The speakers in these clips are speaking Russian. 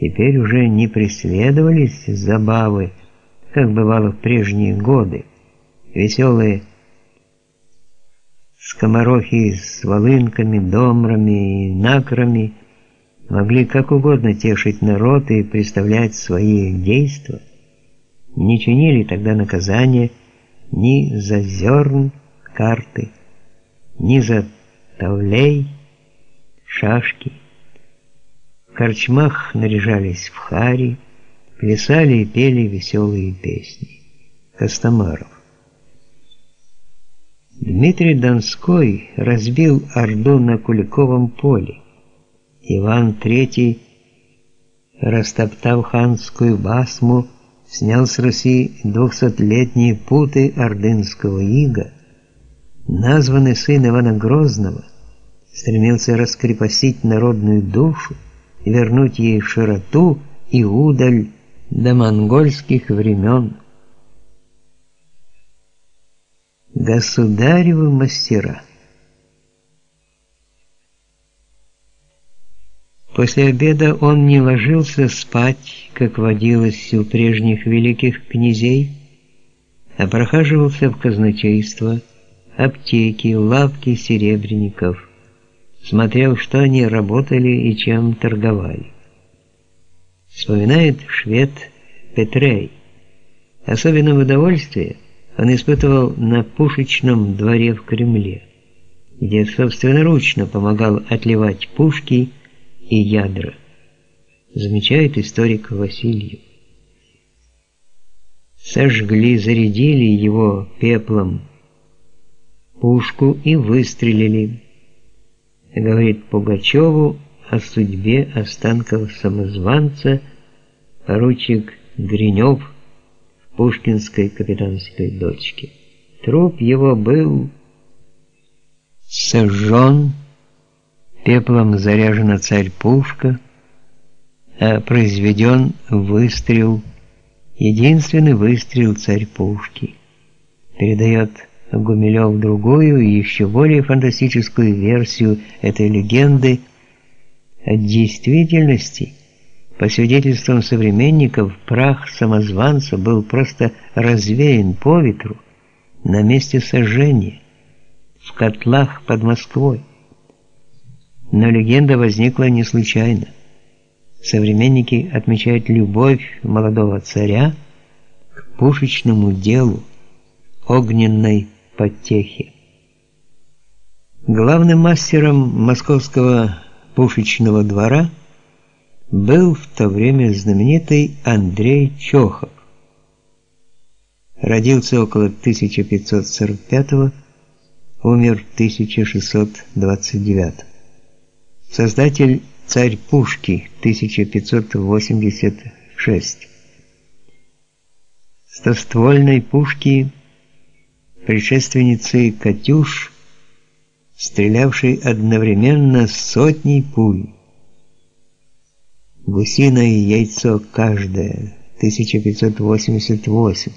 теперь уже не преследовались забавы, как бывало в прежние годы, веселые скоморохи с волынками, домрами и накрами могли как угодно тешить народ и представлять свои действия, не чинили тогда наказания ни за зерн карты, ни за тавлей шашки. Корчмах наряжались в хари, плясали и пели веселые песни. Костомаров. Дмитрий Донской разбил Орду на Куликовом поле. Иван III, растоптав ханскую басму, снял с Руси двухсотлетние путы ордынского ига. Названный сын Ивана Грозного стремился раскрепостить народную душу вернуть ей широту и удаль до монгольских времен. Государевы мастера После обеда он не ложился спать, как водилось у прежних великих князей, а прохаживался в казначейство, аптеки, лавки серебряников, смотрел, что они работали и чем торговали. Вспоминает швед Петрей. Особенное удовольствие он испытывал на пушечном дворе в Кремле, где собственноручно помогал отливать пушки и ядра, замечает историк Васильев. Сожгли, зарядили его пеплом пушку и выстрелили. Говорит Пугачеву о судьбе останков самозванца поручик Гринев в Пушкинской капитанской дочке. Труп его был сожжен Пеплом заряжена царь-пушка, а произведен выстрел, единственный выстрел царь-пушки. Передает Гумилев другую и еще более фантастическую версию этой легенды от действительности. По свидетельствам современников, прах самозванца был просто развеян по ветру на месте сожжения в котлах под Москвой. Но легенда возникла не случайно. Современники отмечают любовь молодого царя к пушечному делу, огненной потехе. Главным мастером московского пушечного двора был в то время знаменитый Андрей Чохов. Родился около 1545 умер в 1629 Создатель «Царь пушки» 1586. Стоствольной пушки, предшественницы «Катюш», стрелявшей одновременно сотней пуль. Гусиное яйцо каждое, 1588.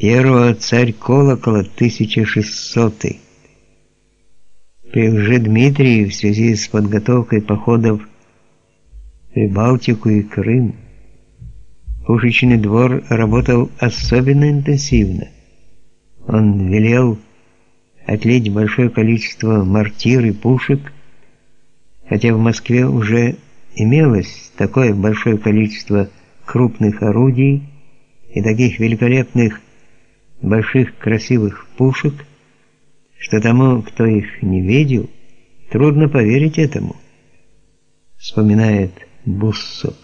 Первого царь колокола, 1600 при уже Дмитрии в связи с подготовкой походов в Прибалтику и Крым пушечный двор работал особенно интенсивно. Он велел отлить большое количество мортир и пушек, хотя в Москве уже имелось такое большое количество крупных орудий и таких великолепных больших красивых пушек, что тому, кто их не видел, трудно поверить этому, вспоминает Буссов.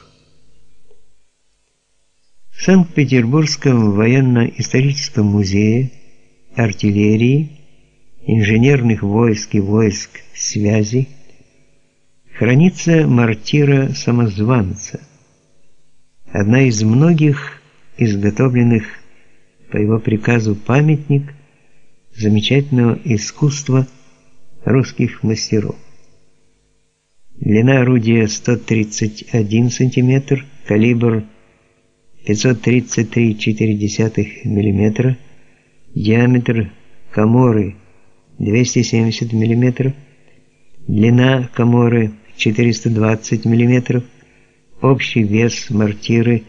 В Санкт-Петербургском военно-историческом музее артиллерии, инженерных войск и войск связи хранится мортира самозванца, одна из многих изготовленных по его приказу памятник – замечательного искусства русских мастеров. Длина орудия 131 см, калибр 533,4 мм, диаметр каморы 270 мм, длина каморы 420 мм, общий вес мортиры